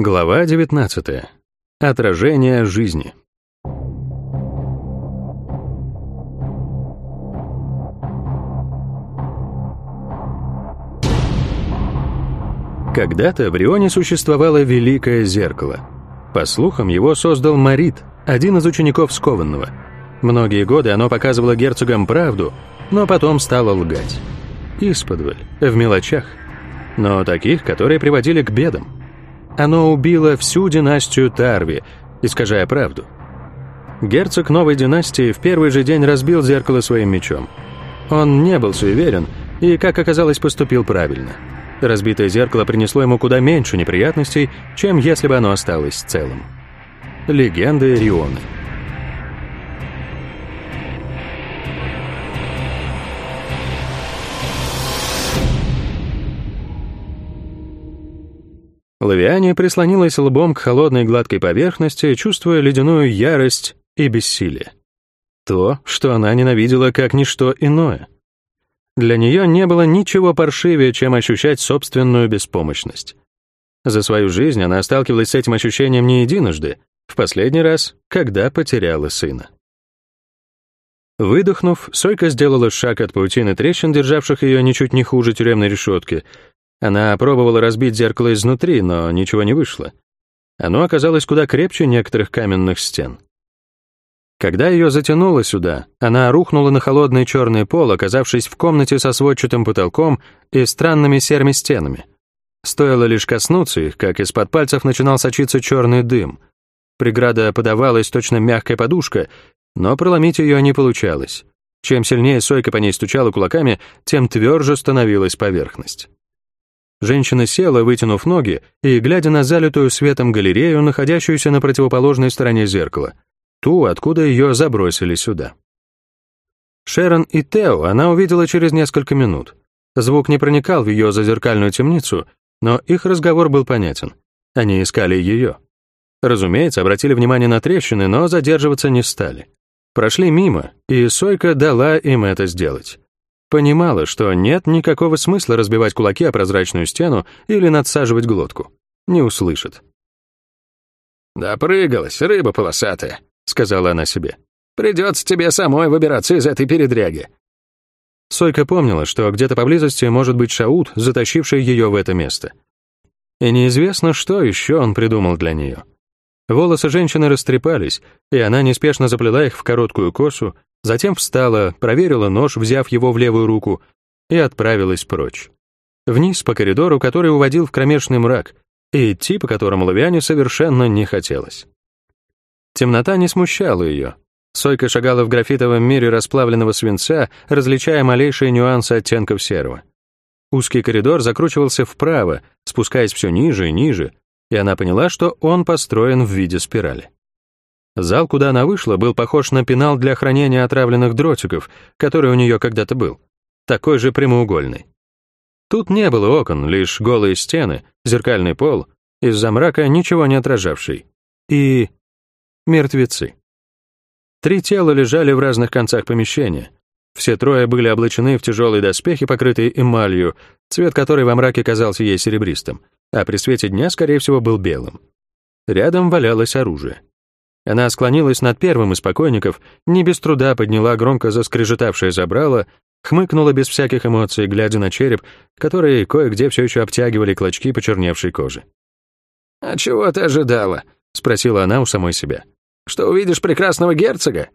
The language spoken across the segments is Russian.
Глава 19. Отражение жизни. Когда-то в Рионе существовало великое зеркало. По слухам, его создал Марит, один из учеников Скованного. Многие годы оно показывало герцогам правду, но потом стало лгать. Исподволь, в мелочах. Но таких, которые приводили к бедам. Оно убило всю династию Тарви, искажая правду. Герцог новой династии в первый же день разбил зеркало своим мечом. Он не был суеверен и, как оказалось, поступил правильно. Разбитое зеркало принесло ему куда меньше неприятностей, чем если бы оно осталось целым. Легенды Рионы. Лавиане прислонилась лбом к холодной гладкой поверхности, чувствуя ледяную ярость и бессилие. То, что она ненавидела как ничто иное. Для нее не было ничего паршивее, чем ощущать собственную беспомощность. За свою жизнь она сталкивалась с этим ощущением не единожды, в последний раз, когда потеряла сына. Выдохнув, Сойка сделала шаг от паутины трещин, державших ее ничуть не хуже тюремной решетки, она пробовала разбить зеркало изнутри, но ничего не вышло. Оно оказалось куда крепче некоторых каменных стен. Когда ее затянуло сюда, она рухнула на холодный черный пол, оказавшись в комнате со сводчатым потолком и странными серыми стенами. Стоило лишь коснуться их, как из-под пальцев начинал сочиться черный дым. Преграда подавалась точно мягкая подушка, но проломить ее не получалось. Чем сильнее Сойка по ней стучала кулаками, тем тверже становилась поверхность. Женщина села, вытянув ноги, и, глядя на залитую светом галерею, находящуюся на противоположной стороне зеркала, ту, откуда ее забросили сюда. Шерон и Тео она увидела через несколько минут. Звук не проникал в ее зазеркальную темницу, но их разговор был понятен. Они искали ее. Разумеется, обратили внимание на трещины, но задерживаться не стали. Прошли мимо, и Сойка дала им это сделать. Понимала, что нет никакого смысла разбивать кулаки о прозрачную стену или надсаживать глотку. Не услышит. «Допрыгалась, рыба полосатая», — сказала она себе. «Придется тебе самой выбираться из этой передряги». Сойка помнила, что где-то поблизости может быть Шаут, затащивший ее в это место. И неизвестно, что еще он придумал для нее. Волосы женщины растрепались, и она неспешно заплела их в короткую косу, Затем встала, проверила нож, взяв его в левую руку, и отправилась прочь. Вниз по коридору, который уводил в кромешный мрак, и идти по которому Лавиане совершенно не хотелось. Темнота не смущала ее. Сойка шагала в графитовом мире расплавленного свинца, различая малейшие нюансы оттенков серого. Узкий коридор закручивался вправо, спускаясь все ниже и ниже, и она поняла, что он построен в виде спирали. Зал, куда она вышла, был похож на пенал для хранения отравленных дротиков, который у нее когда-то был. Такой же прямоугольный. Тут не было окон, лишь голые стены, зеркальный пол, из-за мрака ничего не отражавший. И... мертвецы. Три тела лежали в разных концах помещения. Все трое были облачены в тяжелые доспехи, покрытые эмалью, цвет которой во мраке казался ей серебристым, а при свете дня, скорее всего, был белым. Рядом валялось оружие. Она склонилась над первым из покойников, не без труда подняла громко заскрежетавшее забрало, хмыкнула без всяких эмоций, глядя на череп, который кое-где все еще обтягивали клочки почерневшей кожи. «А чего ты ожидала?» — спросила она у самой себя. «Что увидишь прекрасного герцога?»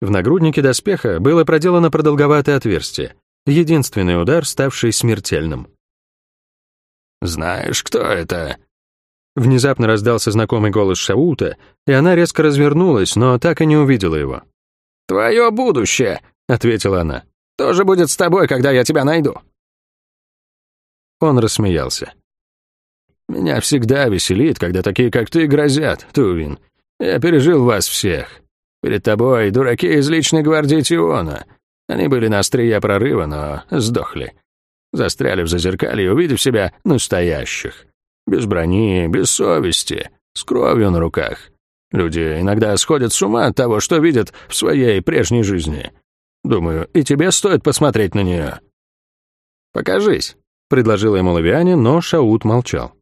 В нагруднике доспеха было проделано продолговатое отверстие, единственный удар, ставший смертельным. «Знаешь, кто это?» Внезапно раздался знакомый голос Шаута, и она резко развернулась, но так и не увидела его. «Твое будущее», — ответила она, — «тоже будет с тобой, когда я тебя найду». Он рассмеялся. «Меня всегда веселит, когда такие, как ты, грозят, Тувин. Я пережил вас всех. Перед тобой дураки из личной гвардии Тиона. Они были на острие прорыва, но сдохли. Застряли в зазеркалье, увидев себя настоящих. Без брони, без совести, с кровью на руках. Люди иногда сходят с ума от того, что видят в своей прежней жизни. Думаю, и тебе стоит посмотреть на нее. «Покажись», — предложила ему Лавиане, но Шаут молчал.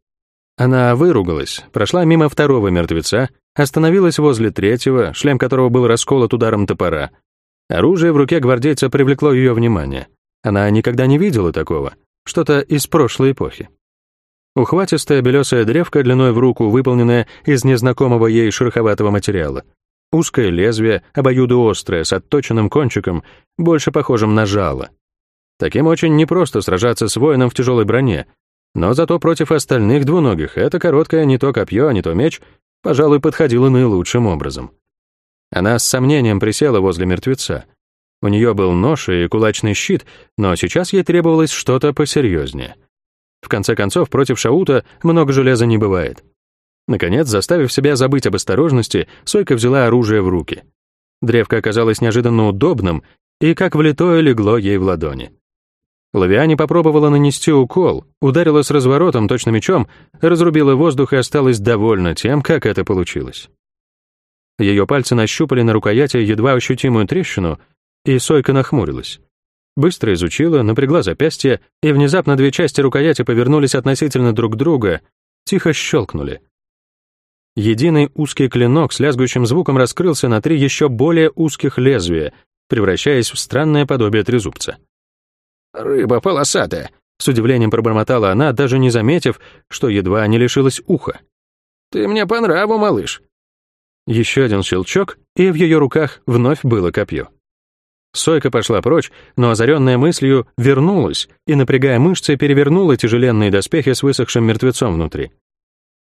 Она выругалась, прошла мимо второго мертвеца, остановилась возле третьего, шлем которого был расколот ударом топора. Оружие в руке гвардейца привлекло ее внимание. Она никогда не видела такого, что-то из прошлой эпохи. Ухватистая белесая древка длиной в руку, выполненная из незнакомого ей шероховатого материала. Узкое лезвие, обоюдоострое, с отточенным кончиком, больше похожим на жало. Таким очень непросто сражаться с воином в тяжелой броне, но зато против остальных двуногих это короткое не то копье, а не то меч, пожалуй, подходило наилучшим образом. Она с сомнением присела возле мертвеца. У нее был нож и кулачный щит, но сейчас ей требовалось что-то посерьезнее — в конце концов, против Шаута много железа не бывает. Наконец, заставив себя забыть об осторожности, Сойка взяла оружие в руки. Древко оказалось неожиданно удобным и как влитое легло ей в ладони. Лавиане попробовала нанести укол, ударила с разворотом точно мечом, разрубила воздух и осталась довольна тем, как это получилось. Ее пальцы нащупали на рукояти едва ощутимую трещину, и Сойка нахмурилась. Быстро изучила, напрягла запястье, и внезапно две части рукояти повернулись относительно друг друга, тихо щелкнули. Единый узкий клинок с лязгующим звуком раскрылся на три еще более узких лезвия, превращаясь в странное подобие трезубца. «Рыба полосатая», — с удивлением пробормотала она, даже не заметив, что едва не лишилась уха. «Ты мне по нраву, малыш». Еще один щелчок, и в ее руках вновь было копье. Сойка пошла прочь, но озаренная мыслью вернулась и, напрягая мышцы, перевернула тяжеленные доспехи с высохшим мертвецом внутри.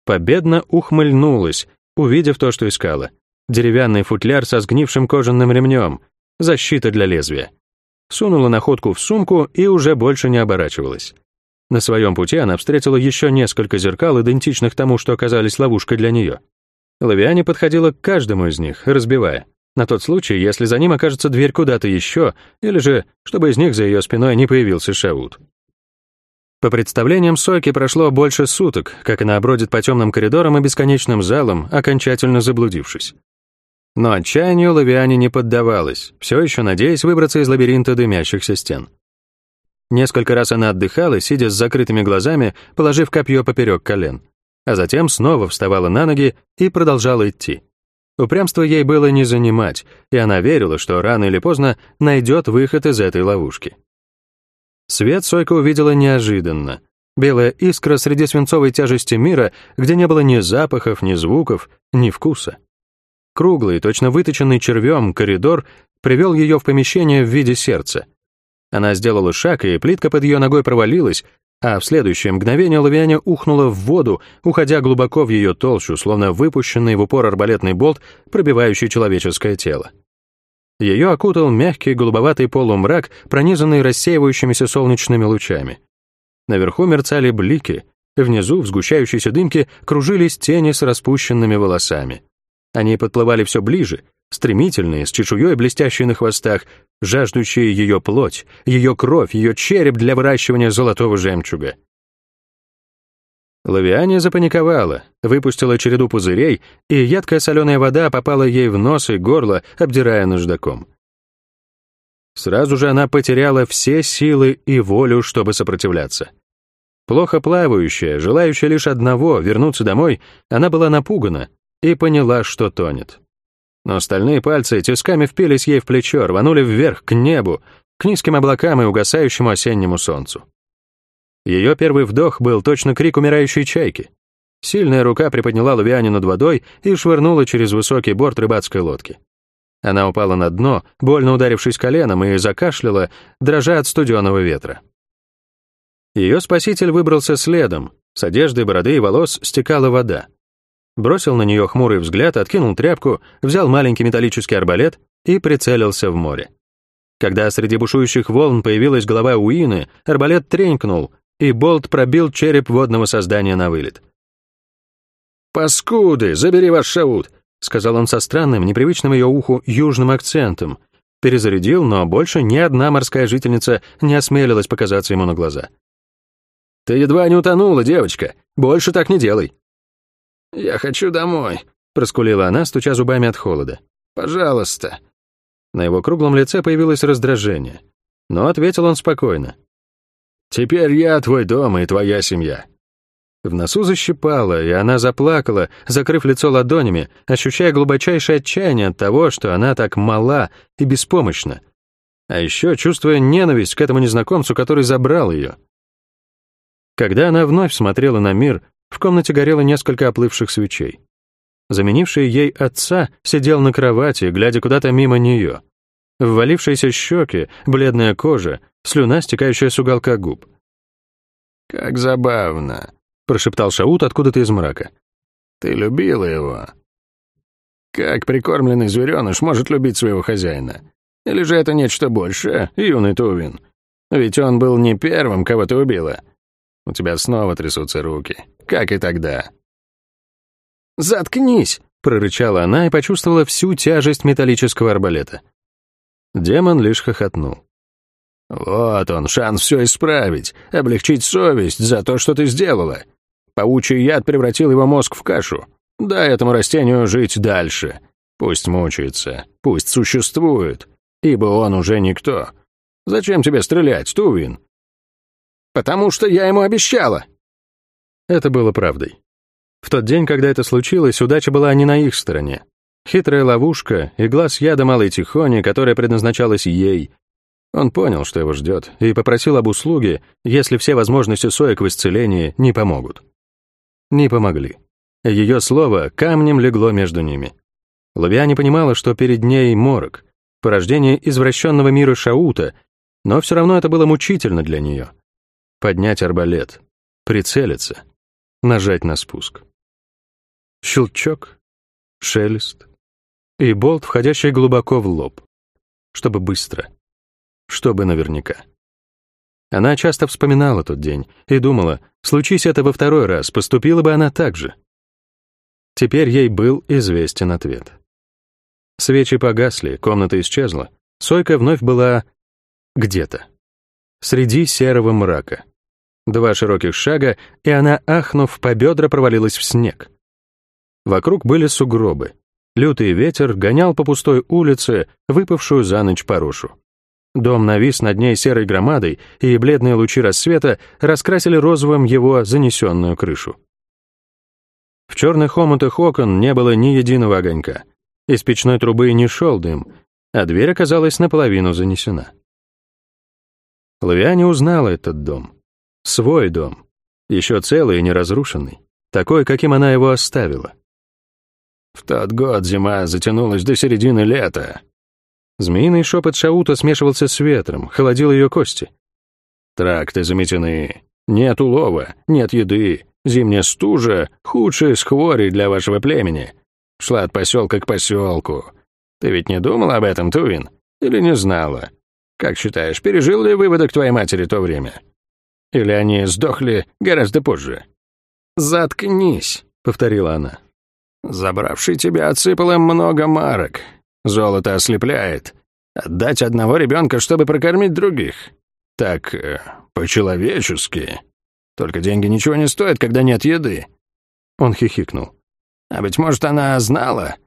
Победно ухмыльнулась, увидев то, что искала. Деревянный футляр со сгнившим кожаным ремнем, защита для лезвия. Сунула находку в сумку и уже больше не оборачивалась. На своем пути она встретила еще несколько зеркал, идентичных тому, что оказались ловушкой для нее. Лавиане подходила к каждому из них, разбивая. На тот случай, если за ним окажется дверь куда-то еще, или же, чтобы из них за ее спиной не появился Шаут. По представлениям Сойки прошло больше суток, как она бродит по темным коридорам и бесконечным залам, окончательно заблудившись. Но отчаянию Лавиане не поддавалась, все еще надеясь выбраться из лабиринта дымящихся стен. Несколько раз она отдыхала, сидя с закрытыми глазами, положив копье поперек колен, а затем снова вставала на ноги и продолжала идти. Упрямство ей было не занимать, и она верила, что рано или поздно найдет выход из этой ловушки. Свет Сойка увидела неожиданно. Белая искра среди свинцовой тяжести мира, где не было ни запахов, ни звуков, ни вкуса. Круглый, точно выточенный червем, коридор привел ее в помещение в виде сердца. Она сделала шаг, и плитка под ее ногой провалилась, а в следующее мгновение Лавиане ухнула в воду, уходя глубоко в ее толщу, словно выпущенный в упор арбалетный болт, пробивающий человеческое тело. Ее окутал мягкий голубоватый полумрак, пронизанный рассеивающимися солнечными лучами. Наверху мерцали блики, внизу, в сгущающейся дымке, кружились тени с распущенными волосами. Они подплывали все ближе, стремительные, с чешуей, блестящей на хвостах, жаждущие ее плоть, ее кровь, ее череп для выращивания золотого жемчуга. Лавиане запаниковала, выпустила череду пузырей, и ядкая соленая вода попала ей в нос и горло, обдирая наждаком. Сразу же она потеряла все силы и волю, чтобы сопротивляться. Плохо плавающая, желающая лишь одного — вернуться домой, она была напугана и поняла, что тонет но стальные пальцы тисками впились ей в плечо, рванули вверх, к небу, к низким облакам и угасающему осеннему солнцу. Ее первый вдох был точно крик умирающей чайки. Сильная рука приподняла Лавиане над водой и швырнула через высокий борт рыбацкой лодки. Она упала на дно, больно ударившись коленом, и закашляла, дрожа от студеного ветра. Ее спаситель выбрался следом. С одежды, бороды и волос стекала вода бросил на нее хмурый взгляд, откинул тряпку, взял маленький металлический арбалет и прицелился в море. Когда среди бушующих волн появилась голова Уины, арбалет тренькнул, и болт пробил череп водного создания на вылет. «Паскуды, забери ваш шаут!» — сказал он со странным, непривычным ее уху южным акцентом. Перезарядил, но больше ни одна морская жительница не осмелилась показаться ему на глаза. «Ты едва не утонула, девочка. Больше так не делай». «Я хочу домой», — проскулила она, стуча зубами от холода. «Пожалуйста». На его круглом лице появилось раздражение. Но ответил он спокойно. «Теперь я твой дом и твоя семья. В носу защипало, и она заплакала, закрыв лицо ладонями, ощущая глубочайшее отчаяние от того, что она так мала и беспомощна. А еще чувствуя ненависть к этому незнакомцу, который забрал ее. Когда она вновь смотрела на мир, в комнате горело несколько оплывших свечей. Заменивший ей отца сидел на кровати, глядя куда-то мимо нее. Ввалившиеся щеки, бледная кожа, слюна, стекающая с уголка губ. «Как забавно», — прошептал Шаут откуда-то из мрака. «Ты любила его?» «Как прикормленный звереныш может любить своего хозяина? Или же это нечто большее, юный Тувин? Ведь он был не первым, кого ты убила. У тебя снова трясутся руки, как и тогда». «Заткнись!» — прорычала она и почувствовала всю тяжесть металлического арбалета. Демон лишь хохотнул. «Вот он, шанс все исправить, облегчить совесть за то, что ты сделала. Паучий яд превратил его мозг в кашу. Дай этому растению жить дальше. Пусть мучается, пусть существует, ибо он уже никто. Зачем тебе стрелять, Тувин?» «Потому что я ему обещала!» Это было правдой. В тот день, когда это случилось, удача была не на их стороне. Хитрая ловушка и глаз яда малой Тихони, которая предназначалась ей. Он понял, что его ждет, и попросил об услуге, если все возможности Соек в исцелении не помогут. Не помогли. Ее слово камнем легло между ними. Лавиане понимала, что перед ней морок, порождение извращенного мира Шаута, но все равно это было мучительно для нее. Поднять арбалет, прицелиться, нажать на спуск. Щелчок, шелест и болт, входящий глубоко в лоб. Чтобы быстро. Чтобы наверняка. Она часто вспоминала тот день и думала, случись это во второй раз, поступила бы она так же. Теперь ей был известен ответ. Свечи погасли, комната исчезла. Сойка вновь была где-то. Среди серого мрака. Два широких шага, и она, ахнув по бедра, провалилась в снег. Вокруг были сугробы. Лютый ветер гонял по пустой улице выпавшую за ночь порушу. Дом навис над ней серой громадой, и бледные лучи рассвета раскрасили розовым его занесенную крышу. В черных омутах окон не было ни единого огонька. Из печной трубы не шел дым, а дверь оказалась наполовину занесена. Лавиане узнала этот дом. Свой дом. Еще целый и неразрушенный. Такой, каким она его оставила. В тот год зима затянулась до середины лета. Змеиный шепот Шаута смешивался с ветром, холодил ее кости. Тракты заметены. Нет улова, нет еды. Зимняя стужа — худшая с хворей для вашего племени. Шла от поселка к поселку. Ты ведь не думал об этом, Тувин? Или не знала? Как считаешь, пережил ли выводок твоей матери то время? Или они сдохли гораздо позже?» «Заткнись», — повторила она. Забравший тебя отсыпал много марок. Золото ослепляет. Отдать одного ребенка, чтобы прокормить других. Так, э, по-человечески. Только деньги ничего не стоят, когда нет еды. Он хихикнул. А быть может, она знала?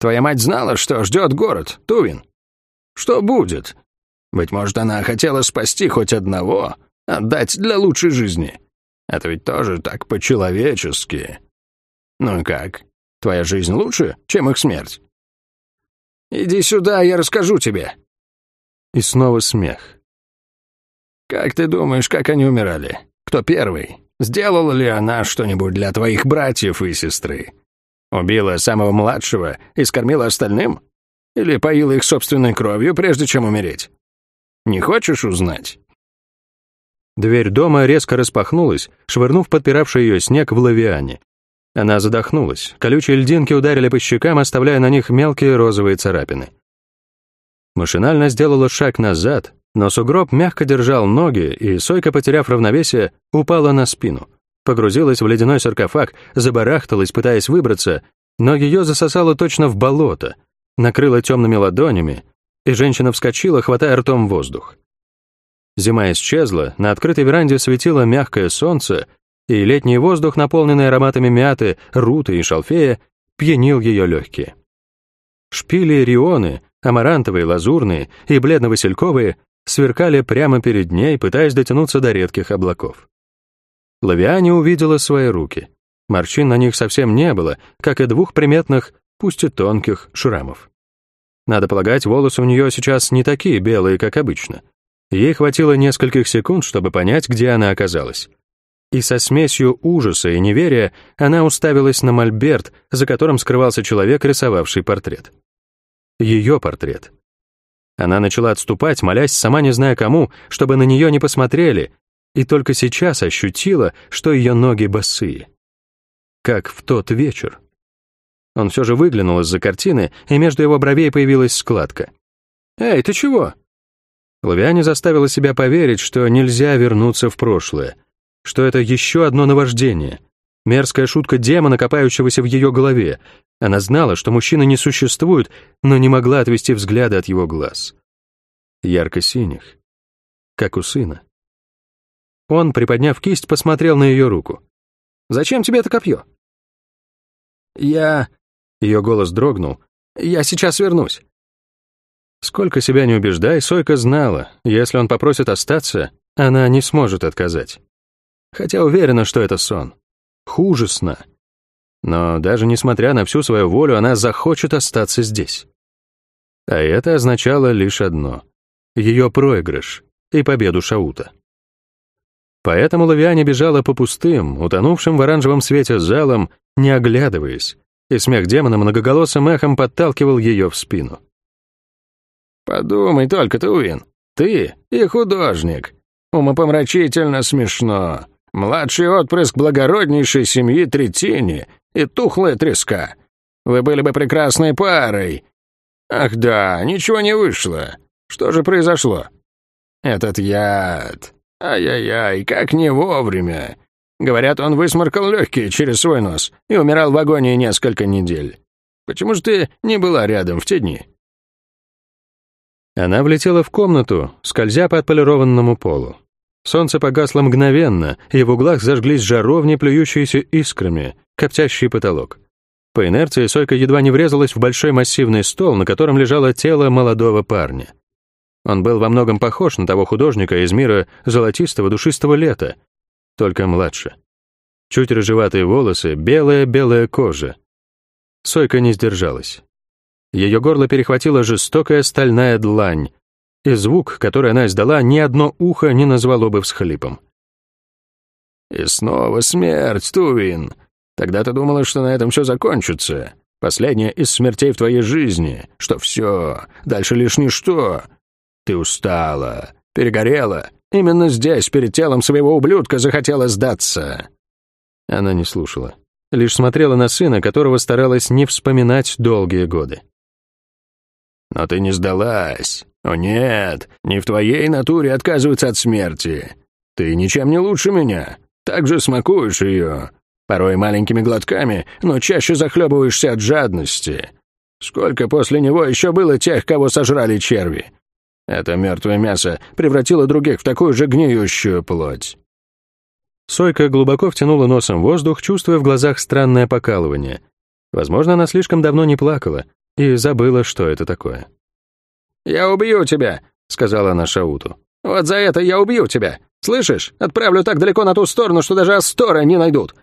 Твоя мать знала, что ждет город, Тувин? Что будет? Быть может, она хотела спасти хоть одного, отдать для лучшей жизни. Это ведь тоже так по-человечески. Ну и как? Твоя жизнь лучше, чем их смерть. Иди сюда, я расскажу тебе». И снова смех. «Как ты думаешь, как они умирали? Кто первый? Сделала ли она что-нибудь для твоих братьев и сестры? Убила самого младшего и скормила остальным? Или поила их собственной кровью, прежде чем умереть? Не хочешь узнать?» Дверь дома резко распахнулась, швырнув подпиравший ее снег в лавиане, она задохнулась. Колючие льдинки ударили по щекам, оставляя на них мелкие розовые царапины. Машинально сделала шаг назад, но сугроб мягко держал ноги, и Сойка, потеряв равновесие, упала на спину. Погрузилась в ледяной саркофаг, забарахталась, пытаясь выбраться, но ее засосало точно в болото, накрыло темными ладонями, и женщина вскочила, хватая ртом воздух. Зима исчезла, на открытой веранде светило мягкое солнце, и летний воздух, наполненный ароматами мяты, руты и шалфея, пьянил ее легкие. Шпили рионы, амарантовые, лазурные и бледно-васильковые, сверкали прямо перед ней, пытаясь дотянуться до редких облаков. Лавиане увидела свои руки. Морщин на них совсем не было, как и двух приметных, пусть и тонких, шрамов. Надо полагать, волосы у нее сейчас не такие белые, как обычно. Ей хватило нескольких секунд, чтобы понять, где она оказалась. И со смесью ужаса и неверия она уставилась на мольберт, за которым скрывался человек, рисовавший портрет. Ее портрет. Она начала отступать, молясь, сама не зная кому, чтобы на нее не посмотрели, и только сейчас ощутила, что ее ноги босые. Как в тот вечер. Он все же выглянул из-за картины, и между его бровей появилась складка. «Эй, ты чего?» Лавиане заставила себя поверить, что нельзя вернуться в прошлое, что это еще одно наваждение, мерзкая шутка демона, копающегося в ее голове. Она знала, что мужчины не существуют, но не могла отвести взгляда от его глаз. Ярко-синих, как у сына. Он, приподняв кисть, посмотрел на ее руку. «Зачем тебе это копье?» «Я...» Ее голос дрогнул. «Я сейчас вернусь». Сколько себя не убеждай, Сойка знала, если он попросит остаться, она не сможет отказать. Хотя уверена, что это сон. Хуже сна. Но даже несмотря на всю свою волю, она захочет остаться здесь. А это означало лишь одно — ее проигрыш и победу Шаута. Поэтому Лавиане бежала по пустым, утонувшим в оранжевом свете залам, не оглядываясь, и смех демона многоголосым эхом подталкивал ее в спину. «Подумай только, Туин, ты и художник. Умопомрачительно смешно. Младший отпрыск благороднейшей семьи Третини и тухлая треска. Вы были бы прекрасной парой. Ах да, ничего не вышло. Что же произошло? Этот яд. Ай-яй-яй, как не вовремя. Говорят, он высморкал легкие через свой нос и умирал в агонии несколько недель. Почему же ты не была рядом в те дни?» Она влетела в комнату, скользя по отполированному полу. Солнце погасло мгновенно, и в углах зажглись жаровни, плюющиеся искрами, коптящий потолок. По инерции Сойка едва не врезалась в большой массивный стол, на котором лежало тело молодого парня. Он был во многом похож на того художника из мира золотистого душистого лета, только младше. Чуть рыжеватые волосы, белая-белая кожа. Сойка не сдержалась. Ее горло перехватила жестокая стальная длань, и звук, который она издала, ни одно ухо не назвало бы всхлипом. «И снова смерть, Тувин. Тогда ты думала, что на этом все закончится. Последняя из смертей в твоей жизни, что все, дальше лишь ничто. Ты устала, перегорела. Именно здесь, перед телом своего ублюдка, захотела сдаться». Она не слушала. Лишь смотрела на сына, которого старалась не вспоминать долгие годы. «Но ты не сдалась. О нет, не в твоей натуре отказываться от смерти. Ты ничем не лучше меня. Так же смакуешь ее. Порой маленькими глотками, но чаще захлебываешься от жадности. Сколько после него еще было тех, кого сожрали черви? Это мертвое мясо превратило других в такую же гниющую плоть. Сойка глубоко втянула носом воздух, чувствуя в глазах странное покалывание. Возможно, она слишком давно не плакала и забыла, что это такое. «Я убью тебя», — сказала она Шауту. «Вот за это я убью тебя. Слышишь? Отправлю так далеко на ту сторону, что даже Астора не найдут».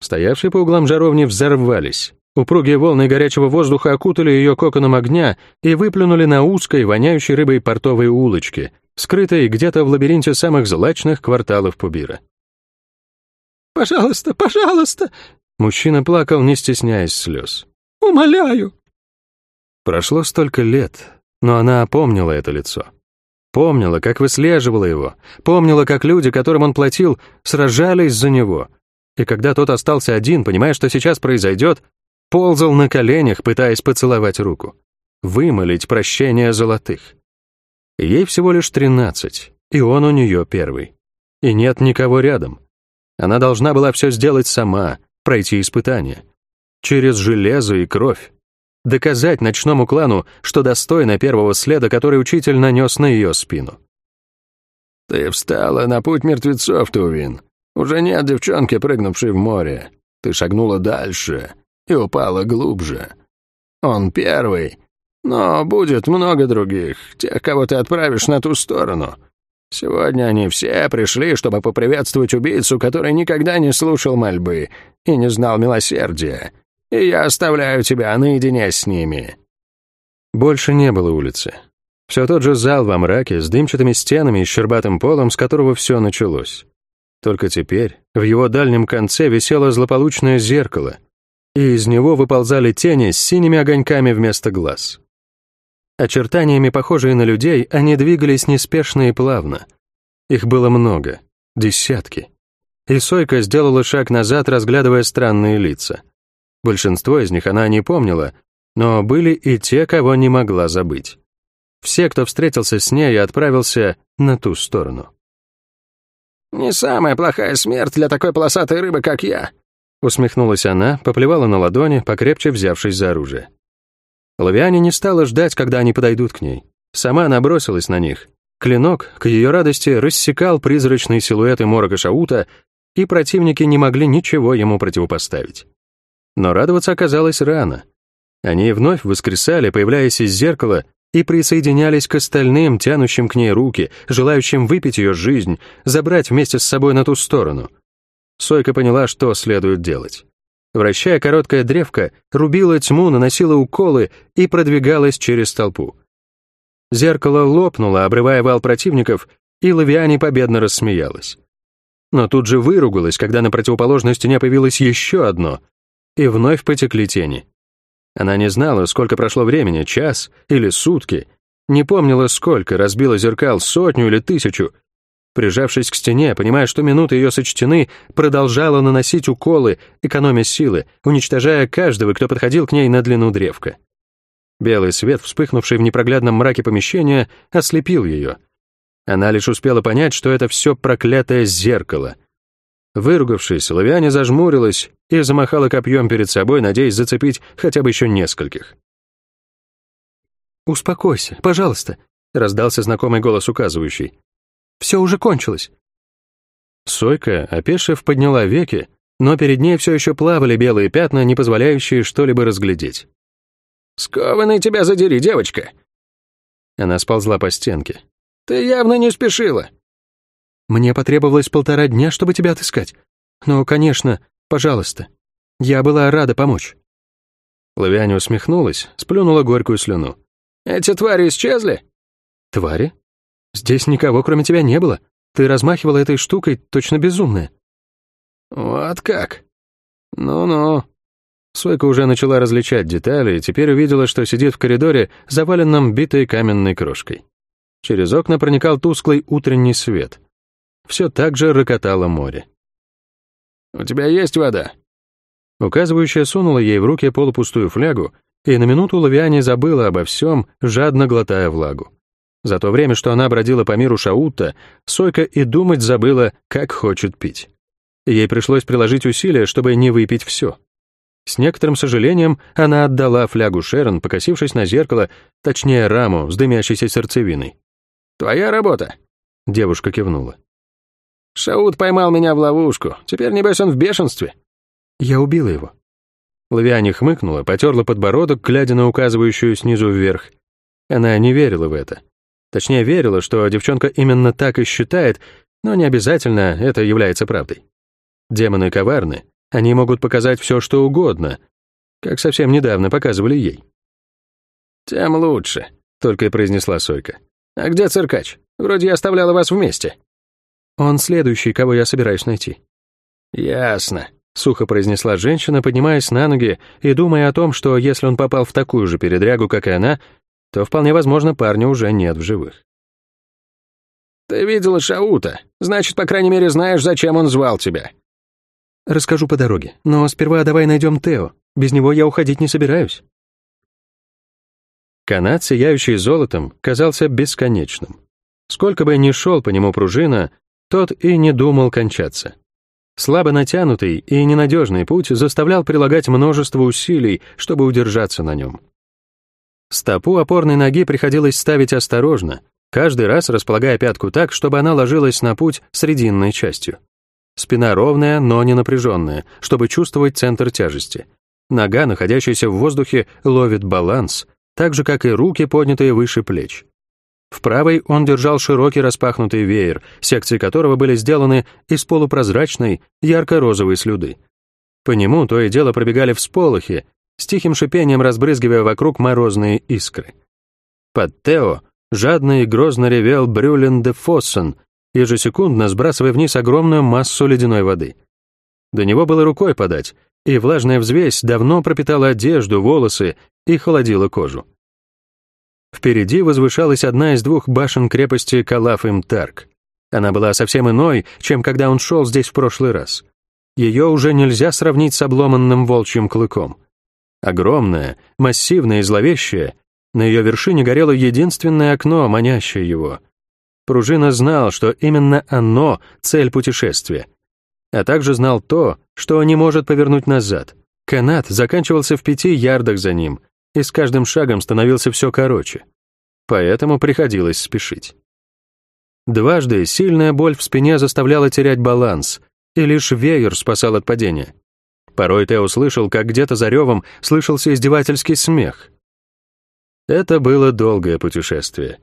Стоявшие по углам жаровни взорвались. Упругие волны горячего воздуха окутали ее коконом огня и выплюнули на узкой, воняющей рыбой портовой улочке, скрытой где-то в лабиринте самых злачных кварталов Пубира. «Пожалуйста, пожалуйста!» Мужчина плакал, не стесняясь слез. «Умоляю!» Прошло столько лет, но она помнила это лицо. Помнила, как выслеживала его, помнила, как люди, которым он платил, сражались за него. И когда тот остался один, понимая, что сейчас произойдет, ползал на коленях, пытаясь поцеловать руку, вымолить прощение золотых. Ей всего лишь тринадцать, и он у нее первый. И нет никого рядом. Она должна была все сделать сама, пройти испытание. Через железо и кровь. Доказать ночному клану, что достойна первого следа, который учитель нанес на ее спину. «Ты встала на путь мертвецов, Тувин. Уже нет девчонки, прыгнувшей в море. Ты шагнула дальше и упала глубже. Он первый, но будет много других, тех, кого ты отправишь на ту сторону. Сегодня они все пришли, чтобы поприветствовать убийцу, который никогда не слушал мольбы и не знал милосердия. И я оставляю тебя наедине с ними». Больше не было улицы. Все тот же зал во мраке с дымчатыми стенами и щербатым полом, с которого все началось. Только теперь в его дальнем конце висело злополучное зеркало, и из него выползали тени с синими огоньками вместо глаз. Очертаниями, похожие на людей, они двигались неспешно и плавно. Их было много, десятки. И Сойка сделала шаг назад, разглядывая странные лица. Большинство из них она не помнила, но были и те, кого не могла забыть. Все, кто встретился с ней, отправился на ту сторону. «Не самая плохая смерть для такой полосатой рыбы, как я», усмехнулась она, поплевала на ладони, покрепче взявшись за оружие. Лавиане не стала ждать, когда они подойдут к ней. Сама набросилась на них. Клинок, к ее радости, рассекал призрачные силуэты Морога Шаута, и противники не могли ничего ему противопоставить. Но радоваться оказалось рано. Они вновь воскресали, появляясь из зеркала, и присоединялись к остальным, тянущим к ней руки, желающим выпить ее жизнь, забрать вместе с собой на ту сторону. Сойка поняла, что следует делать. Вращая короткое древко, рубила тьму, наносила уколы и продвигалась через толпу. Зеркало лопнуло, обрывая вал противников, и Лавиане победно рассмеялась. Но тут же выругалась, когда на противоположной стене появилось еще одно, и вновь потекли тени. Она не знала, сколько прошло времени, час или сутки, не помнила, сколько, разбила зеркал, сотню или тысячу. Прижавшись к стене, понимая, что минуты ее сочтены, продолжала наносить уколы, экономя силы, уничтожая каждого, кто подходил к ней на длину древка. Белый свет, вспыхнувший в непроглядном мраке помещения, ослепил ее. Она лишь успела понять, что это все проклятое зеркало — Выругавшись, Лавиане зажмурилась и замахала копьем перед собой, надеясь зацепить хотя бы еще нескольких. «Успокойся, пожалуйста», — раздался знакомый голос указывающий. «Все уже кончилось». Сойка, опешив, подняла веки, но перед ней все еще плавали белые пятна, не позволяющие что-либо разглядеть. «Скованный тебя задери, девочка!» Она сползла по стенке. «Ты явно не спешила!» Мне потребовалось полтора дня, чтобы тебя отыскать. Но, конечно, пожалуйста. Я была рада помочь». Лавиане усмехнулась, сплюнула горькую слюну. «Эти твари исчезли?» «Твари? Здесь никого, кроме тебя, не было. Ты размахивала этой штукой, точно безумная». «Вот как? Ну-ну». Сойка уже начала различать детали и теперь увидела, что сидит в коридоре, заваленном битой каменной крошкой. Через окна проникал тусклый утренний свет все так же рокотало море. «У тебя есть вода?» Указывающая сунула ей в руки полупустую флягу, и на минуту Лавиане забыла обо всем, жадно глотая влагу. За то время, что она бродила по миру Шаутта, Сойка и думать забыла, как хочет пить. Ей пришлось приложить усилия, чтобы не выпить все. С некоторым сожалением она отдала флягу Шерон, покосившись на зеркало, точнее раму с дымящейся сердцевиной. «Твоя работа?» Девушка кивнула. Шаут поймал меня в ловушку. Теперь, небось, он в бешенстве. Я убила его. Лавиане хмыкнула, потерла подбородок, глядя на указывающую снизу вверх. Она не верила в это. Точнее, верила, что девчонка именно так и считает, но не обязательно это является правдой. Демоны коварны, они могут показать все, что угодно, как совсем недавно показывали ей. «Тем лучше», — только и произнесла Сойка. «А где циркач? Вроде я оставляла вас вместе». Он следующий, кого я собираюсь найти». «Ясно», — сухо произнесла женщина, поднимаясь на ноги и думая о том, что если он попал в такую же передрягу, как и она, то вполне возможно, парня уже нет в живых. «Ты видела Шаута, значит, по крайней мере, знаешь, зачем он звал тебя». «Расскажу по дороге, но сперва давай найдем Тео. Без него я уходить не собираюсь». Канат, сияющий золотом, казался бесконечным. Сколько бы ни шел по нему пружина, тот и не думал кончаться. Слабо натянутый и ненадежный путь заставлял прилагать множество усилий, чтобы удержаться на нем. Стопу опорной ноги приходилось ставить осторожно, каждый раз располагая пятку так, чтобы она ложилась на путь срединной частью. Спина ровная, но не напряженная, чтобы чувствовать центр тяжести. Нога, находящаяся в воздухе, ловит баланс, так же, как и руки, поднятые выше плеч. В правой он держал широкий распахнутый веер, секции которого были сделаны из полупрозрачной, ярко-розовой слюды. По нему то и дело пробегали всполохи, с тихим шипением разбрызгивая вокруг морозные искры. Под Тео жадно и грозно ревел Брюлен де Фоссен, ежесекундно сбрасывая вниз огромную массу ледяной воды. До него было рукой подать, и влажная взвесь давно пропитала одежду, волосы и холодила кожу. Впереди возвышалась одна из двух башен крепости Калаф-Им-Тарк. Она была совсем иной, чем когда он шел здесь в прошлый раз. Ее уже нельзя сравнить с обломанным волчьим клыком. Огромная, массивная и зловещая, на ее вершине горело единственное окно, манящее его. Пружина знал, что именно оно — цель путешествия. А также знал то, что не может повернуть назад. Канат заканчивался в пяти ярдах за ним, и с каждым шагом становился все короче. Поэтому приходилось спешить. Дважды сильная боль в спине заставляла терять баланс, и лишь веер спасал от падения. Порой Тео слышал, как где-то за ревом слышался издевательский смех. Это было долгое путешествие.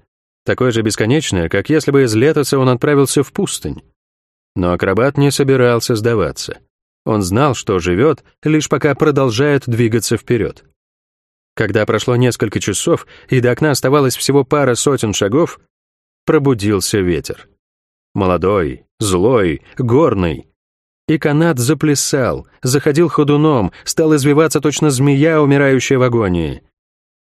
Такое же бесконечное, как если бы из летоса он отправился в пустынь. Но акробат не собирался сдаваться. Он знал, что живет, лишь пока продолжает двигаться вперед. Когда прошло несколько часов, и до окна оставалось всего пара сотен шагов, пробудился ветер. Молодой, злой, горный. И канат заплясал, заходил ходуном, стал извиваться точно змея, умирающая в агонии.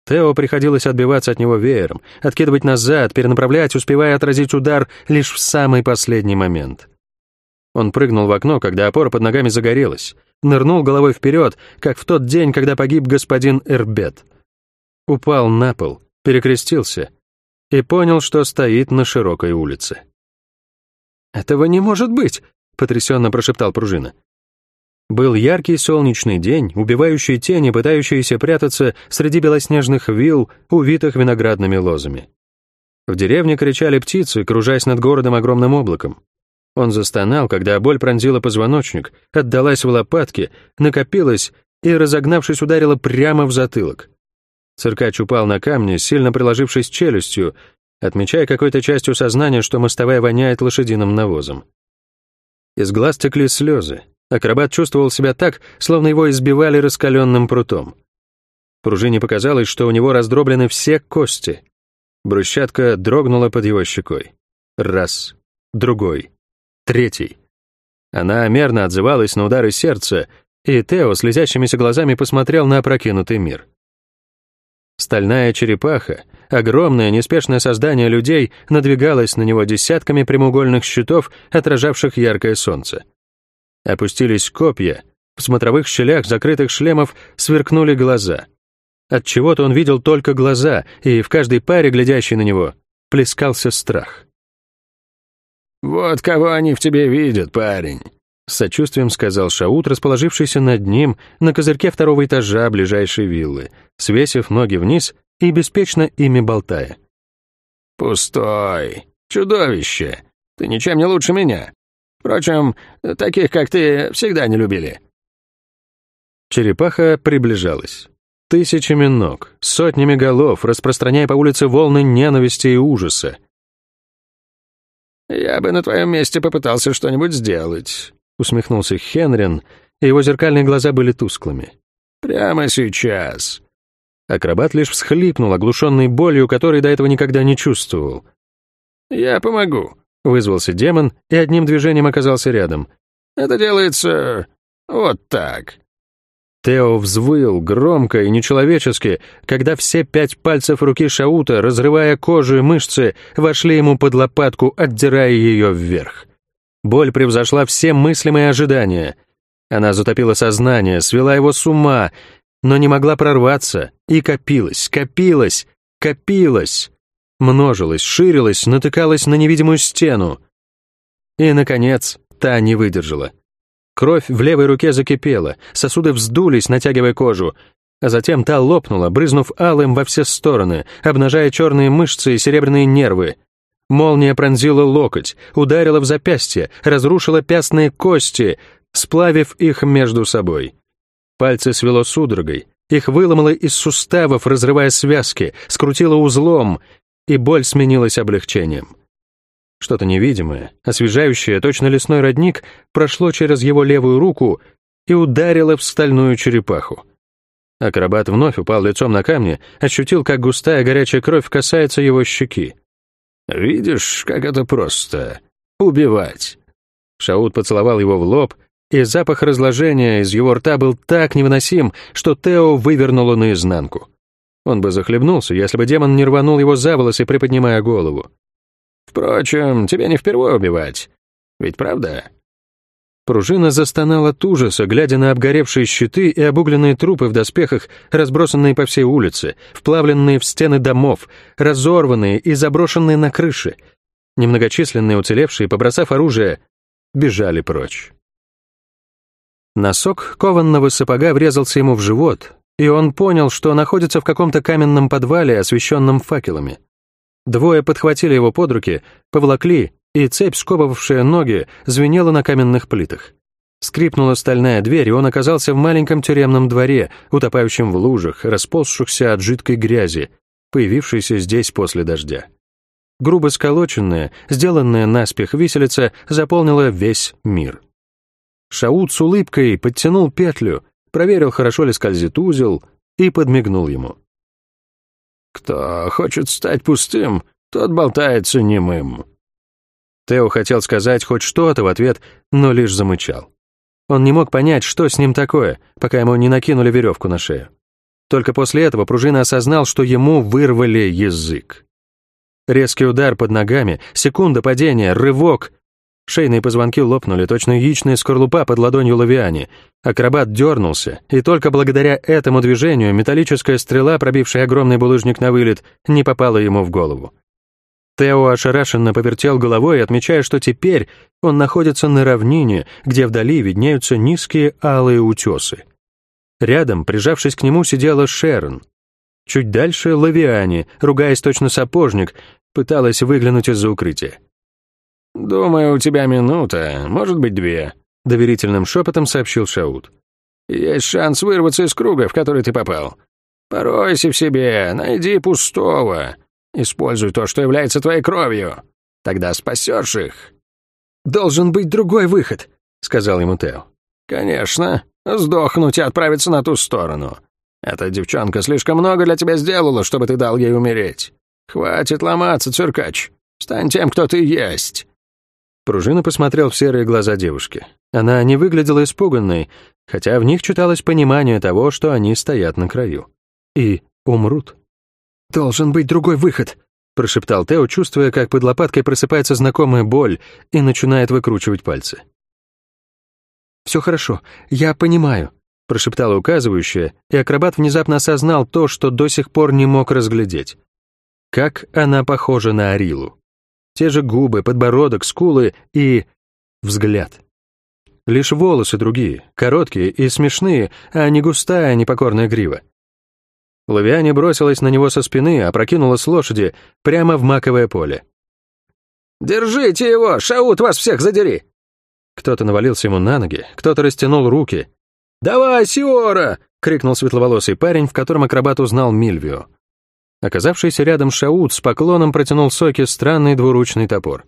Тео приходилось отбиваться от него веером, откидывать назад, перенаправлять, успевая отразить удар лишь в самый последний момент. Он прыгнул в окно, когда опора под ногами загорелась, нырнул головой вперед, как в тот день, когда погиб господин Эрбет. Упал на пол, перекрестился и понял, что стоит на широкой улице. «Этого не может быть!» — потрясенно прошептал пружина. Был яркий солнечный день, убивающий тени, пытающиеся прятаться среди белоснежных вилл, увитых виноградными лозами. В деревне кричали птицы, кружась над городом огромным облаком. Он застонал, когда боль пронзила позвоночник, отдалась в лопатки, накопилась и, разогнавшись, ударила прямо в затылок. Циркач упал на камни, сильно приложившись челюстью, отмечая какой-то частью сознания, что мостовая воняет лошадиным навозом. Из глаз текли слезы. Акробат чувствовал себя так, словно его избивали раскаленным прутом. Пружине показалось, что у него раздроблены все кости. Брусчатка дрогнула под его щекой. Раз, другой, третий. Она мерно отзывалась на удары сердца, и Тео слезящимися глазами посмотрел на опрокинутый мир. Стальная черепаха, огромное неспешное создание людей, надвигалось на него десятками прямоугольных щитов, отражавших яркое солнце. Опустились копья, в смотровых щелях закрытых шлемов сверкнули глаза. От чего-то он видел только глаза, и в каждой паре, глядящей на него, плескался страх. «Вот кого они в тебе видят, парень», — с сочувствием сказал Шаут, расположившийся над ним на козырьке второго этажа ближайшей виллы, свесив ноги вниз и беспечно ими болтая. «Пустой. Чудовище. Ты ничем не лучше меня. Впрочем, таких, как ты, всегда не любили». Черепаха приближалась. Тысячами ног, сотнями голов, распространяя по улице волны ненависти и ужаса. «Я бы на твоем месте попытался что-нибудь сделать», — усмехнулся Хенрин, и его зеркальные глаза были тусклыми. «Прямо сейчас». Акробат лишь всхлипнул, оглушенный болью, которой до этого никогда не чувствовал. «Я помогу», Вызвался демон и одним движением оказался рядом. «Это делается вот так». Тео взвыл громко и нечеловечески, когда все пять пальцев руки Шаута, разрывая кожу и мышцы, вошли ему под лопатку, отдирая ее вверх. Боль превзошла все мыслимые ожидания. Она затопила сознание, свела его с ума, но не могла прорваться, и копилась, копилась, копилась множилась, ширилась, натыкалась на невидимую стену. И, наконец, та не выдержала. Кровь в левой руке закипела, сосуды вздулись, натягивая кожу, а затем та лопнула, брызнув алым во все стороны, обнажая черные мышцы и серебряные нервы. Молния пронзила локоть, ударила в запястье, разрушила пястные кости, сплавив их между собой. Пальцы свело судорогой, их выломало из суставов, разрывая связки, скрутило узлом, и боль сменилась облегчением. Что-то невидимое, освежающее, точно лесной родник, прошло через его левую руку и ударило в стальную черепаху. Акробат вновь упал лицом на камни, ощутил, как густая горячая кровь касается его щеки. «Видишь, как это просто. Убивать». Шаут поцеловал его в лоб, и запах разложения из его рта был так невыносим, что Тео вывернуло наизнанку. Он бы захлебнулся, если бы демон не рванул его за волосы, приподнимая голову. «Впрочем, тебе не впервые убивать. Ведь правда?» Пружина застонала от ужаса, глядя на обгоревшие щиты и обугленные трупы в доспехах, разбросанные по всей улице, вплавленные в стены домов, разорванные и заброшенные на крыши. Немногочисленные уцелевшие, побросав оружие, бежали прочь. Носок кованного сапога врезался ему в живот, и он понял, что находится в каком-то каменном подвале, освещенном факелами. Двое подхватили его под руки, поволокли, и цепь, сковывавшая ноги, звенела на каменных плитах. Скрипнула стальная дверь, и он оказался в маленьком тюремном дворе, утопающем в лужах, расползшихся от жидкой грязи, появившейся здесь после дождя. Грубо сколоченная, сделанная наспех виселица заполнила весь мир. Шаут с улыбкой подтянул петлю, проверил, хорошо ли скользит узел, и подмигнул ему. «Кто хочет стать пустым, тот болтается немым». Тео хотел сказать хоть что-то в ответ, но лишь замычал. Он не мог понять, что с ним такое, пока ему не накинули веревку на шею. Только после этого пружина осознал, что ему вырвали язык. Резкий удар под ногами, секунда падения, рывок, Шейные позвонки лопнули, точно яичная скорлупа под ладонью лавиани. Акробат дернулся, и только благодаря этому движению металлическая стрела, пробившая огромный булыжник на вылет, не попала ему в голову. Тео ошарашенно повертел головой, отмечая, что теперь он находится на равнине, где вдали виднеются низкие алые утесы. Рядом, прижавшись к нему, сидела Шерон. Чуть дальше — Лавиани, ругаясь точно сапожник, пыталась выглянуть из-за укрытия. «Думаю, у тебя минута, может быть, две», — доверительным шепотом сообщил Шаут. «Есть шанс вырваться из круга, в который ты попал. Поройся в себе, найди пустого. Используй то, что является твоей кровью. Тогда спасешь их». «Должен быть другой выход», — сказал ему Тео. «Конечно. Сдохнуть и отправиться на ту сторону. Эта девчонка слишком много для тебя сделала, чтобы ты дал ей умереть. Хватит ломаться, циркач. Стань тем, кто ты есть. Пружина посмотрел в серые глаза девушки. Она не выглядела испуганной, хотя в них читалось понимание того, что они стоят на краю. И умрут. «Должен быть другой выход», — прошептал Тео, чувствуя, как под лопаткой просыпается знакомая боль и начинает выкручивать пальцы. «Все хорошо, я понимаю», — прошептала указывающая, и акробат внезапно осознал то, что до сих пор не мог разглядеть. Как она похожа на Арилу. Те же губы, подбородок, скулы и... взгляд. Лишь волосы другие, короткие и смешные, а не густая непокорная грива. Лавиане бросилась на него со спины, опрокинула с лошади прямо в маковое поле. «Держите его! Шаут, вас всех задери!» Кто-то навалился ему на ноги, кто-то растянул руки. «Давай, Сиора!» — крикнул светловолосый парень, в котором акробат узнал Мильвио. Оказавшийся рядом Шаут с поклоном протянул Соке странный двуручный топор.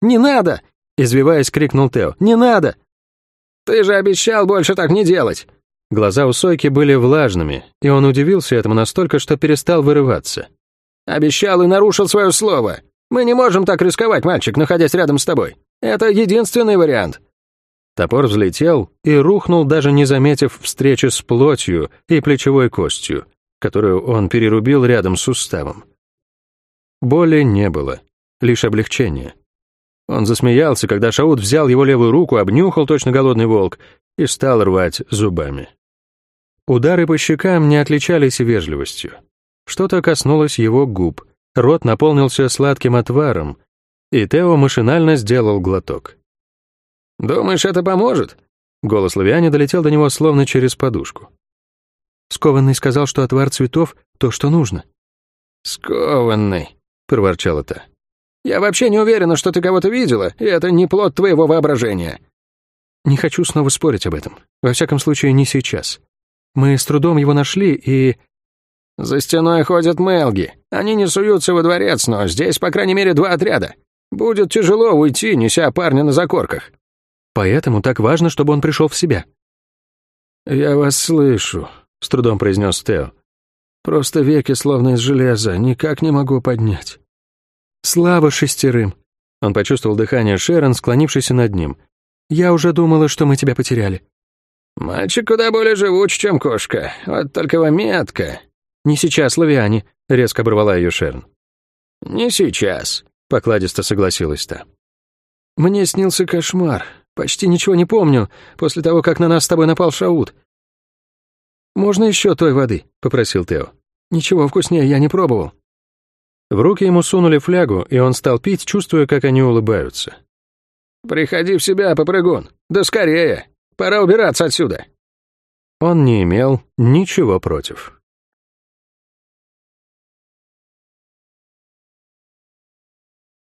«Не надо!» — извиваясь, крикнул Тео. «Не надо!» «Ты же обещал больше так не делать!» Глаза у Сойки были влажными, и он удивился этому настолько, что перестал вырываться. «Обещал и нарушил свое слово. Мы не можем так рисковать, мальчик, находясь рядом с тобой. Это единственный вариант». Топор взлетел и рухнул, даже не заметив встречи с плотью и плечевой костью, которую он перерубил рядом с суставом. Боли не было, лишь облегчение. Он засмеялся, когда Шаут взял его левую руку, обнюхал точно голодный волк и стал рвать зубами. Удары по щекам не отличались вежливостью. Что-то коснулось его губ, рот наполнился сладким отваром, и Тео машинально сделал глоток. «Думаешь, это поможет?» Голос Лавиани долетел до него словно через подушку. Скованный сказал, что отвар цветов — то, что нужно. «Скованный», — проворчала та. «Я вообще не уверена, что ты кого-то видела, и это не плод твоего воображения». «Не хочу снова спорить об этом. Во всяком случае, не сейчас. Мы с трудом его нашли, и...» За стеной ходят Мелги. Они не суются во дворец, но здесь, по крайней мере, два отряда. Будет тяжело уйти, неся парня на закорках. Поэтому так важно, чтобы он пришел в себя. «Я вас слышу», — с трудом произнес Тео. «Просто веки словно из железа, никак не могу поднять». «Слава шестерым!» Он почувствовал дыхание Шерон, склонившейся над ним. «Я уже думала, что мы тебя потеряли». «Мальчик куда более живуч, чем кошка. Вот только его метка». «Не сейчас, Лавиане», — резко оборвала ее Шерн. «Не сейчас», — покладисто согласилась та. «Мне снился кошмар. Почти ничего не помню, после того, как на нас с тобой напал Шаут. «Можно еще той воды?» — попросил Тео. «Ничего вкуснее я не пробовал». В руки ему сунули флягу, и он стал пить, чувствуя, как они улыбаются. «Приходи в себя, попрыгун! Да скорее! Пора убираться отсюда!» Он не имел ничего против.